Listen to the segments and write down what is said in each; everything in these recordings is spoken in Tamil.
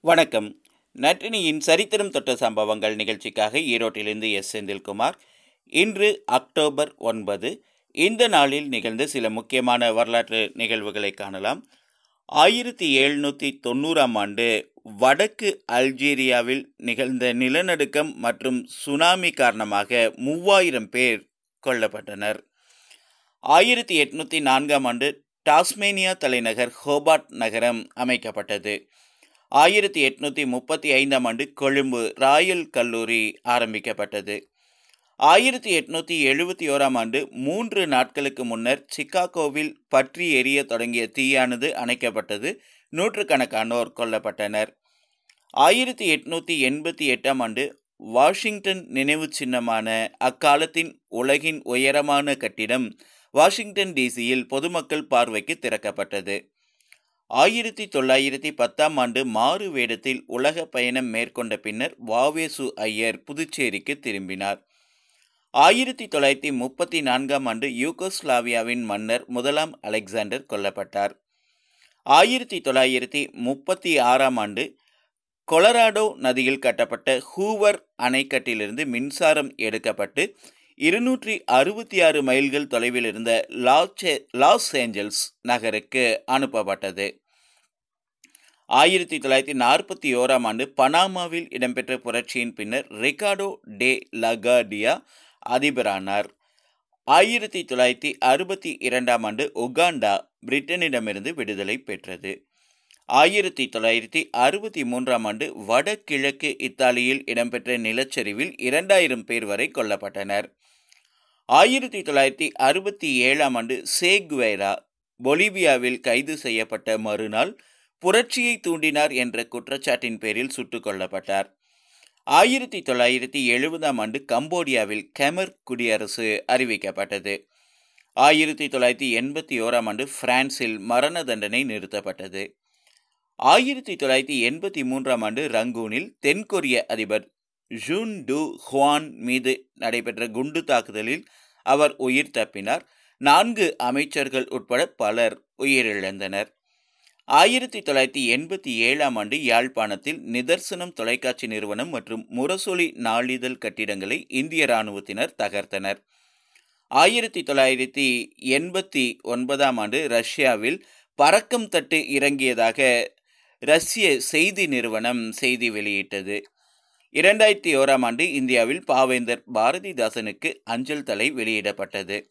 வணக்கம். நற்றினியின் சரித்திரம் தொட்ட சம்பவங்கள் நிகழ்ச்சிக்காக ஈரோட்டிலிருந்து எஸ். செந்தில்குமார். இன்று அக்டோபர் ஒன்பது. இந்த நாளில் நிகழ்ந்த சில முக்கியமான வரலாற்று நிகழ்வுகளை காணலாம். ஆயிரத்தி எழுநூற்றி தொண்ணூறாம் ஆண்டு வடக்கு அல்ஜீரியாவில் நிகழ்ந்த நிலநடுக்கம் மற்றும் சுனாமி காரணமாக மூவாயிரம் பேர் கொல்லப்பட்டனர். ஆயிரத்தி எட்நூற்றி நான்காம் ஆண்டு டாஸ்மேனியா தலைநகர் ஹோபார்ட் நகரம் அமைக்கப்பட்டது. ஆயிரத்தி எட்நூற்றி முப்பத்தி ஐந்தாம் ஆண்டு கொழும்பு ராயல் கல்லூரி ஆரம்பிக்கப்பட்டது. ஆயிரத்தி எட்நூற்றி எழுபத்தி ஓராம் ஆண்டு மூன்று நாட்களுக்கு முன்னர் சிக்காகோவில் பற்றி எரிய தொடங்கிய தீயானது அணைக்கப்பட்டது. நூற்றுக்கணக்கானோர் கொல்லப்பட்டனர். ஆயிரத்தி எட்நூற்றி எண்பத்தி எட்டாம் ஆண்டு வாஷிங்டன் நினைவு சின்னமான அக்காலத்தின் உலகின் உயரமான கட்டிடம் வாஷிங்டன் டிசியில் பொதுமக்கள் பார்வைக்கு திறக்கப்பட்டது. ஆயிரத்தி தொள்ளாயிரத்தி பத்தாம் ஆண்டு மாறு வேடத்தில் உலக பயணம் மேற்கொண்ட பின்னர் வாவேசு ஐயர் புதுச்சேரிக்கு திரும்பினார். ஆயிரத்தி தொள்ளாயிரத்தி முப்பத்தி நான்காம் ஆண்டு யூகோஸ்லாவியாவின் மன்னர் முதலாம் அலெக்சாண்டர் கொல்லப்பட்டார். ஆயிரத்தி தொள்ளாயிரத்தி முப்பத்தி ஆறாம் ஆண்டு கொலராடோ நதியில் கட்டப்பட்ட ஹூவர் அணைக்கட்டிலிருந்து மின்சாரம் எடுக்கப்பட்டு இருநூற்றி அறுபத்தி ஆறு மைல்கள் தொலைவில் இருந்த லாச்சே லாஸ் ஏஞ்சல்ஸ் நகருக்கு அனுப்பப்பட்டது. ஆயிரத்தி தொள்ளாயிரத்தி நாற்பத்தி ஓராம் ஆண்டு பனாமாவில் இடம்பெற்ற புரட்சியின் பின்னர் ரிகார்டோ டே லகாடியா அதிபரானார். ஆயிரத்தி தொள்ளாயிரத்தி அறுபத்தி இரண்டாம் ஆண்டு உகாண்டா பிரிட்டனிடமிருந்து விடுதலை பெற்றது. ஆயிரத்தி தொள்ளாயிரத்தி அறுபத்தி மூன்றாம் ஆண்டு வடகிழக்கு இத்தாலியில் இடம்பெற்ற நிலச்சரிவில் இரண்டாயிரம் பேர் வரை கொல்லப்பட்டனர். ஆயிரத்தி தொள்ளாயிரத்தி அறுபத்தி ஏழாம் ஆண்டு சேக்வேரா பொலிவியாவில் கைது செய்யப்பட்ட மறுநாள் புரட்சியை தூண்டினார் என்ற குற்றச்சாட்டின் பேரில் சுட்டுக் கொல்லப்பட்டார். ஆயிரத்தி தொள்ளாயிரத்தி எழுபதாம் ஆண்டு கம்போடியாவில் கெமர் குடியரசு அறிவிக்கப்பட்டது. ஆயிரத்தி தொள்ளாயிரத்தி எண்பத்தி ஓராம் ஆண்டு பிரான்சில் மரண தண்டனை நிறுத்தப்பட்டது. ஆயிரத்தி தொள்ளாயிரத்தி எண்பத்தி மூன்றாம் ஆண்டு ரங்கூனில் தென்கொரிய அதிபர் ஜூன் டு ஹுவான் மீது நடைபெற்ற குண்டு தாக்குதலில் அவர் உயிர் தப்பினார். நான்கு அமைச்சர்கள் உட்பட பலர் உயிரிழந்தனர். ஆயிரத்தி தொள்ளாயிரத்தி எண்பத்தி ஏழாம் ஆண்டு யாழ்ப்பாணத்தில் நிதர்சனம் தொலைக்காட்சி நிறுவனம் மற்றும் முரசொலி நாளிதழ் கட்டிடங்களை இந்திய இராணுவத்தினர் தகர்த்தனர். ஆயிரத்தி தொள்ளாயிரத்தி எண்பத்தி ஒன்பதாம் ஆண்டு ரஷ்யாவில் பறக்கம் தட்டு இறங்கியதாக ரஷ்ய செய்தி நிறுவனம் செய்தி வெளியிட்டது. இரண்டாயிரத்தி ஓராம் ஆண்டு இந்தியாவில் பாவேந்தர் பாரதிதாசனுக்கு அஞ்சல் தலை வெளியிடப்பட்டது.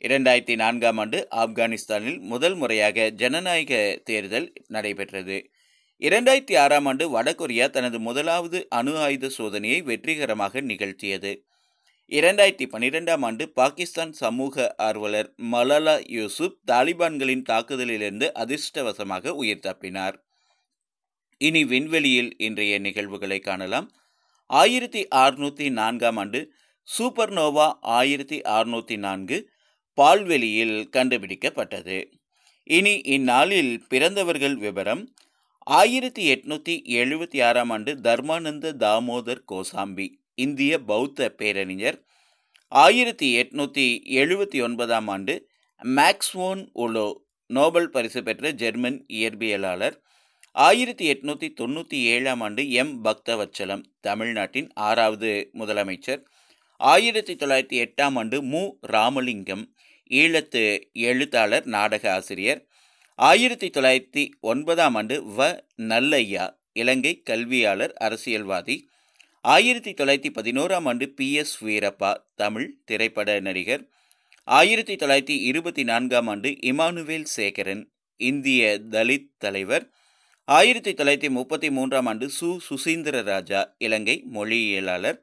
இரண்டாயிரத்தி நான்காம் ஆண்டு ஆப்கானிஸ்தானில் முதல் முறையாக ஜனநாயக தேர்தல் நடைபெற்றது. இரண்டாயிரத்தி ஆறாம் ஆண்டு வடகொரியா தனது முதலாவது அணு ஆயுத சோதனையை வெற்றிகரமாக நிகழ்த்தியது. இரண்டாயிரத்தி பன்னிரெண்டாம் ஆண்டு பாகிஸ்தான் சமூக ஆர்வலர் மலாலா யூசுப் தாலிபான்களின் தாக்குதலிலிருந்து அதிர்ஷ்டவசமாக உயிர் தப்பினார். இனி விண்வெளியில் இன்றைய நிகழ்வுகளை காணலாம். ஆயிரத்தி அறுநூற்றி நான்காம் ஆண்டு சூப்பர்னோவா ஆயிரத்தி அறுநூற்றி நான்கு பால்வெளியில் கண்டுபிடிக்கப்பட்டது. இனி இந்நாளில் பிறந்தவர்கள் விவரம். ஆயிரத்தி எட்நூற்றி எழுபத்தி ஆறாம் ஆண்டு தர்மானந்த தாமோதர் கோசாம்பி இந்திய பௌத்த பேரறிஞர். ஆயிரத்தி எட்நூற்றி எழுபத்தி ஒன்பதாம் ஆண்டு மேக்ஸ்வோன் உலோ நோபல் பரிசு பெற்ற ஜெர்மன் இயற்பியலாளர். ஆயிரத்தி எட்நூற்றி தொண்ணூற்றி ஏழாம் ஆண்டு எம். பக்தவச்சலம் தமிழ்நாட்டின் ஆறாவது முதலமைச்சர். ஆயிரத்தி தொள்ளாயிரத்தி எட்டாம் ஆண்டு மு. ராமலிங்கம் ஈழத்து எழுத்தாளர் நாடக ஆசிரியர். ஆயிரத்தி தொள்ளாயிரத்தி ஒன்பதாம் ஆண்டு வ. நல்லையா இலங்கை கல்வியாளர் அரசியல்வாதி. ஆயிரத்தி தொள்ளாயிரத்தி பதினோராம் ஆண்டு பி. எஸ். வீரப்பா தமிழ் திரைப்பட நடிகர். ஆயிரத்தி தொள்ளாயிரத்தி இருபத்தி நான்காம் ஆண்டு இமானுவேல் சேகரன் இந்திய தலித் தலைவர். ஆயிரத்தி தொள்ளாயிரத்தி முப்பத்தி மூன்றாம் ஆண்டு சு. சுசீந்திர ராஜா இலங்கை மொழியியலாளர்.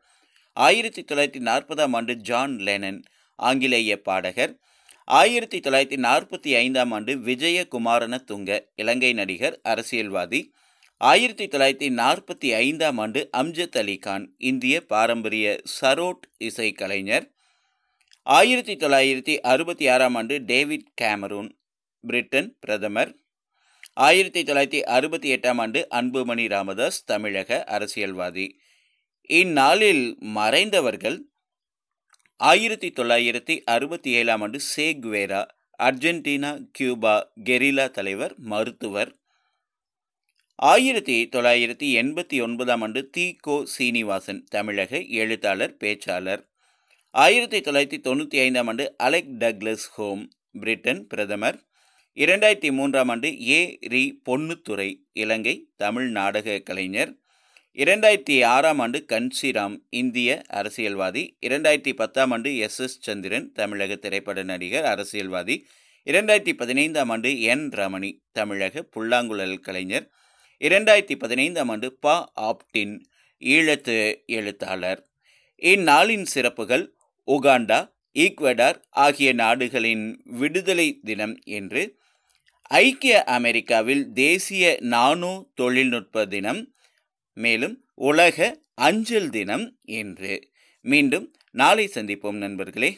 ஆயிரத்தி தொள்ளாயிரத்தி நாற்பதாம் ஆண்டு ஜான் லெனன் ஆங்கிலேய பாடகர். ஆயிரத்தி தொள்ளாயிரத்தி நாற்பத்தி ஐந்தாம் ஆண்டு விஜயகுமாரன துங்க இலங்கை நடிகர் அரசியல்வாதி. ஆயிரத்தி தொள்ளாயிரத்தி நாற்பத்தி ஐந்தாம் ஆண்டு அம்ஜத் அலி கான் இந்திய பாரம்பரிய சரோட் இசை கலைஞர். ஆயிரத்தி தொள்ளாயிரத்தி அறுபத்தி ஆறாம் ஆண்டு டேவிட் கேமரூன் பிரிட்டன் பிரதமர். ஆயிரத்தி தொள்ளாயிரத்தி அறுபத்தி எட்டாம் ஆண்டு அன்புமணி ராமதாஸ் தமிழக அரசியல்வாதி. இந்நாளில் மறைந்தவர்கள் ஆயிரத்தி தொள்ளாயிரத்தி அறுபத்தி ஏழாம் ஆண்டு சேக்வேரா அர்ஜென்டினா கியூபா கெரில்லா தலைவர் மருத்துவர். ஆயிரத்தி தொள்ளாயிரத்தி எண்பத்தி ஒன்பதாம் ஆண்டு தி கோ சீனிவாசன் தமிழக எழுத்தாளர் பேச்சாளர். ஆயிரத்தி தொள்ளாயிரத்தி தொண்ணூற்றி ஐந்தாம் ஆண்டு அலெக் டக்லஸ் ஹோம் பிரிட்டன் பிரதமர். இரண்டாயிரத்தி மூன்றாம் ஆண்டு ஏ ரி பொன்னுத்துறை இலங்கை தமிழ் நாடக கலைஞர். இரண்டாயிரத்தி ஆறாம் ஆண்டு கன்சிராம் இந்திய அரசியல்வாதி. இரண்டாயிரத்தி பத்தாம் ஆண்டு எஸ் எஸ் சந்திரன் தமிழக திரைப்பட நடிகர் அரசியல்வாதி. இரண்டாயிரத்தி பதினைந்தாம் ஆண்டு என் ரமணி தமிழக புல்லாங்குழல் கலைஞர். இரண்டாயிரத்தி பதினைந்தாம் ஆண்டு ப ஆப்டின் ஈழத்து எழுத்தாளர். இந்நாளின் சிறப்புகள் உகாண்டா ஈக்வடார் ஆகிய நாடுகளின் விடுதலை தினம் என்று ஐக்கிய அமெரிக்காவில் தேசிய நானோ தொழில்நுட்ப தினம் மேலும் உலக அஞ்சல் தினம் என்று மீண்டும் நாளை சந்திப்போம் நண்பர்களே.